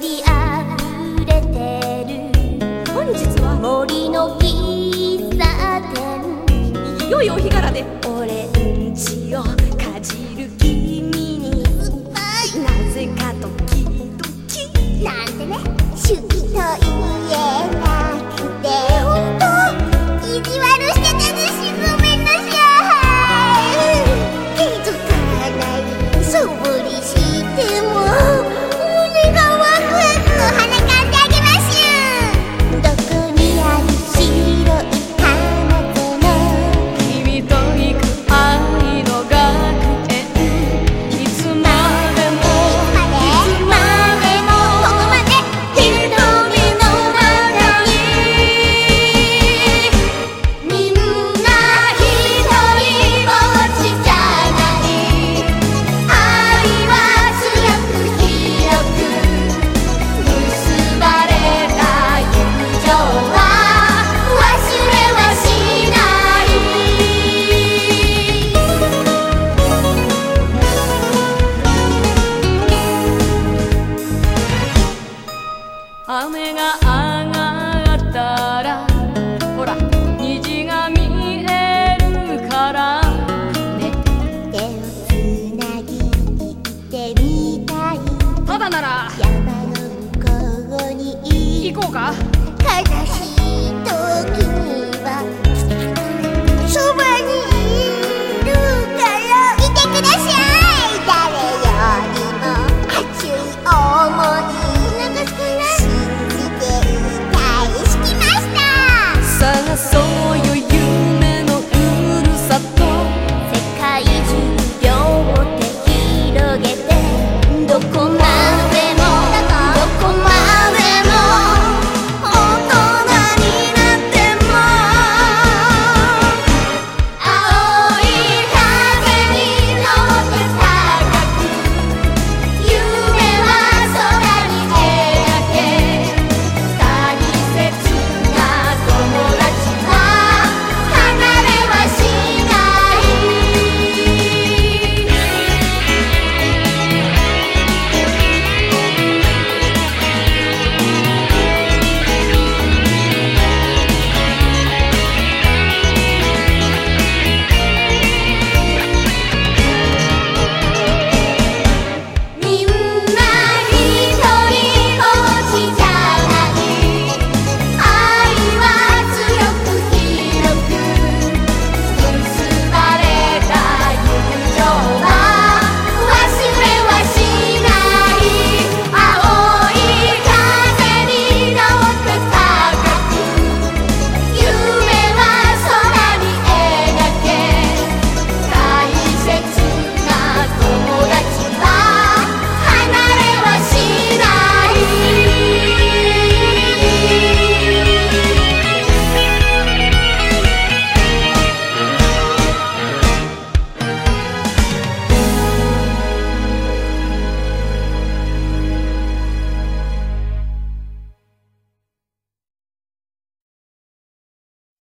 りあふれてる。本日は森の喫茶店。いよいよお日柄で。オレンジをかじる。雨が上がったらほら虹が見えるから。ね手をつなぎ行ってみたい。ただなら。山の向こうに行こうか。